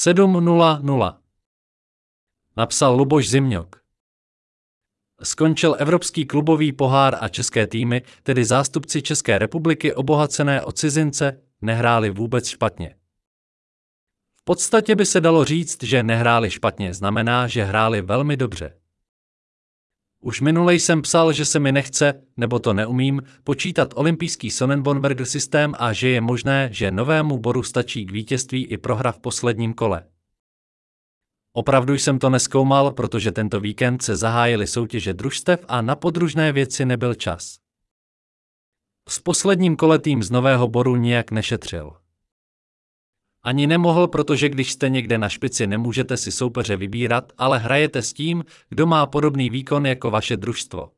7-0-0. Napsal Luboš Zimňok. Skončil Evropský klubový pohár a české týmy, tedy zástupci České republiky obohacené o cizince, nehráli vůbec špatně. V podstatě by se dalo říct, že nehráli špatně, znamená, že hráli velmi dobře. Už minule jsem psal, že se mi nechce, nebo to neumím, počítat olympijský Sonnenbornberg systém a že je možné, že novému boru stačí k vítězství i prohra v posledním kole. Opravdu jsem to neskoumal, protože tento víkend se zahájily soutěže družstev a na podružné věci nebyl čas. S posledním kole tým z nového boru nijak nešetřil. Ani nemohl, protože když jste někde na špici, nemůžete si soupeře vybírat, ale hrajete s tím, kdo má podobný výkon jako vaše družstvo.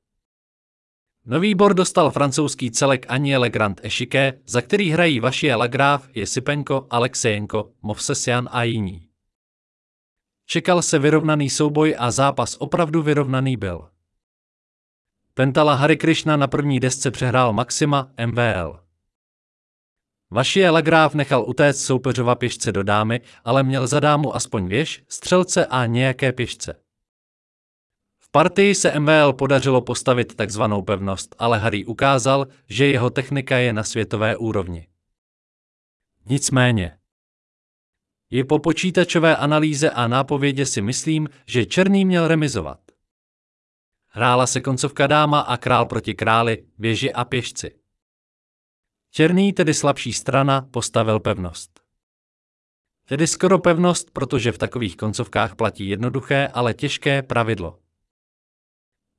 Nový bor dostal francouzský celek Aniele Grand Ešiké, za který hrají Vašie Lagráv, Jesipenko, Alexejenko, Movsesian a jiní. Čekal se vyrovnaný souboj a zápas opravdu vyrovnaný byl. Pentala Hari Krishna na první desce přehrál Maxima MVL. Vašie Lagráv nechal utéct soupeřova pěšce do dámy, ale měl za dámu aspoň věž, střelce a nějaké pěšce. V partii se MVL podařilo postavit takzvanou pevnost, ale Harry ukázal, že jeho technika je na světové úrovni. Nicméně. I po počítačové analýze a nápovědě si myslím, že Černý měl remizovat. Hrála se koncovka dáma a král proti králi, věži a pěšci. Černý, tedy slabší strana, postavil pevnost. Tedy skoro pevnost, protože v takových koncovkách platí jednoduché, ale těžké pravidlo.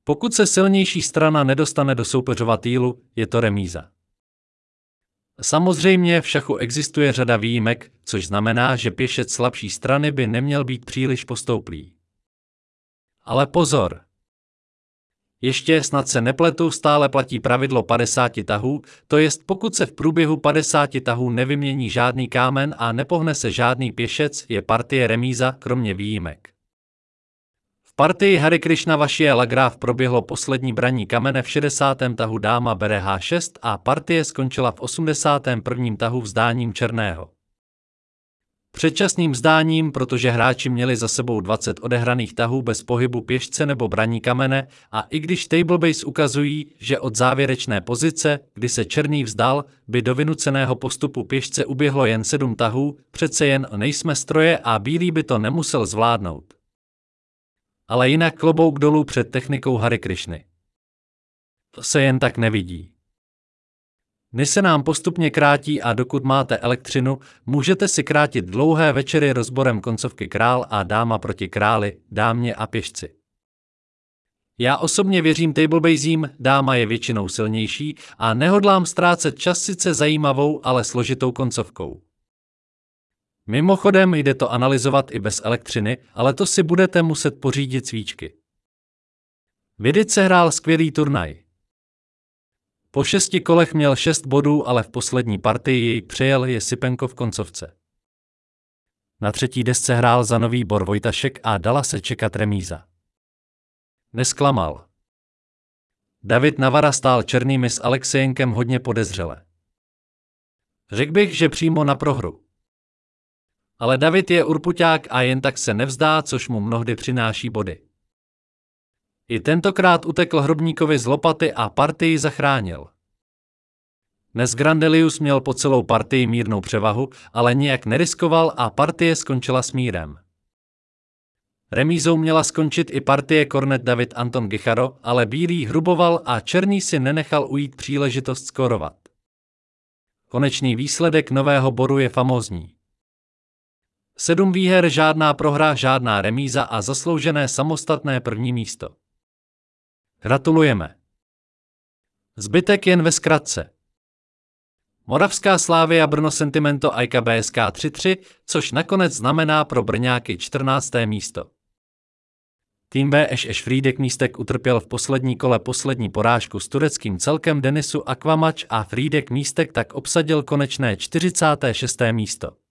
Pokud se silnější strana nedostane do soupeřova týlu, je to remíza. Samozřejmě v šachu existuje řada výjimek, což znamená, že pěšec slabší strany by neměl být příliš postouplý. Ale pozor! Ještě snad se nepletu, stále platí pravidlo 50 tahů, to jest pokud se v průběhu 50 tahů nevymění žádný kámen a nepohne se žádný pěšec, je partie remíza, kromě výjimek. V partii Hare Krishna Vašie Lagráv proběhlo poslední braní kamene v 60. tahu dáma bere H6 a partie skončila v 81. tahu vzdáním černého. Předčasným vzdáním, protože hráči měli za sebou 20 odehraných tahů bez pohybu pěšce nebo braní kamene a i když tablebase ukazují, že od závěrečné pozice, kdy se černý vzdal, by do vynuceného postupu pěšce uběhlo jen 7 tahů, přece jen nejsme stroje a bílý by to nemusel zvládnout. Ale jinak klobouk dolů před technikou Hary Krishny. To se jen tak nevidí. Dny se nám postupně krátí a dokud máte elektřinu, můžete si krátit dlouhé večery rozborem koncovky král a dáma proti králi, dámě a pěšci. Já osobně věřím tablebazím, dáma je většinou silnější a nehodlám ztrácet čas sice zajímavou, ale složitou koncovkou. Mimochodem jde to analyzovat i bez elektřiny, ale to si budete muset pořídit svíčky. Vidice hrál skvělý turnaj. Po šesti kolech měl šest bodů, ale v poslední partii jej přejel je Sipenko v koncovce. Na třetí desce hrál za nový bor Vojtašek a dala se čekat remíza. Nesklamal. David Navara stál černými s Alexejenkem hodně podezřele. Řekl bych, že přímo na prohru. Ale David je urpuťák a jen tak se nevzdá, což mu mnohdy přináší body. I tentokrát utekl Hrobníkovi z lopaty a partii zachránil. Dnes Grandelius měl po celou partii mírnou převahu, ale nijak neriskoval a partie skončila s mírem. Remízou měla skončit i partie kornet David Anton Gicharo, ale bílý hruboval a černý si nenechal ujít příležitost skorovat. Konečný výsledek nového boru je famózní. Sedm výher, žádná prohra, žádná remíza a zasloužené samostatné první místo. Gratulujeme. Zbytek jen ve zkratce. Moravská Slávia Brno Sentimento Aika BSK 3-3, což nakonec znamená pro Brňáky 14. místo. Tým BŠ Friedek místek utrpěl v poslední kole poslední porážku s tureckým celkem Denisu Aquamač a Friedek místek tak obsadil konečné 46. místo.